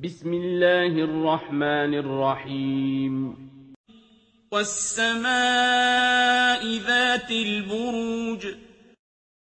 بسم الله الرحمن الرحيم. والسماء ذات البروج.